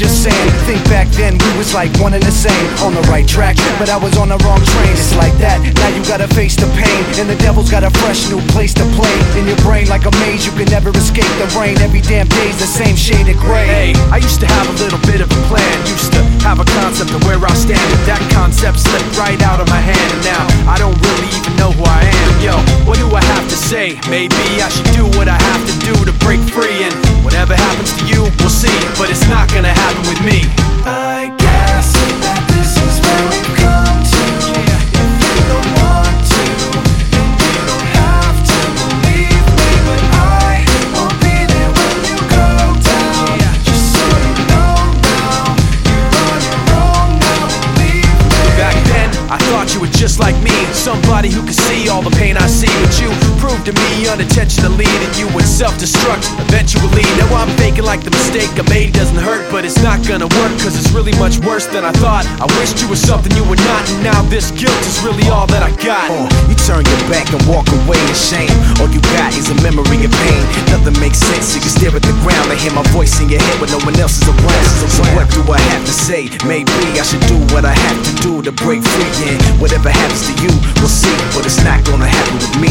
just saying. Think back then, we was like one and the same. On the right track, but I was on the wrong train. It's like that, now you gotta face the pain. And the devil's got a fresh new place to play. In your brain, like a maze, you can never escape the rain. Every damn day's the same shade of gray. Hey, I used to have a little bit of a plan. Used to have a concept of where I stand. But that concept slipped right out of my hand. And now I don't really even know who I am. Yo, what do I have to say? Maybe I should do what I have to do to break free. Happens to you, we'll see. But it's not gonna just like me. Somebody who can see all the pain I see. But you proved to me unintentionally that you would self destruct eventually. Now I'm faking like the mistake I made doesn't hurt, but it's not gonna work because it's really much worse than I thought. I wished you were something you were not, and now this guilt is really all that I got. Uh, you turn your back and walk away in shame. All you a memory of pain. Nothing makes sense. You can stare at the ground and hear my voice in your head when no one else is around. So what do I have to say? Maybe I should do what I have to do to break free. And whatever happens to you, we'll see. But it's not gonna happen with me.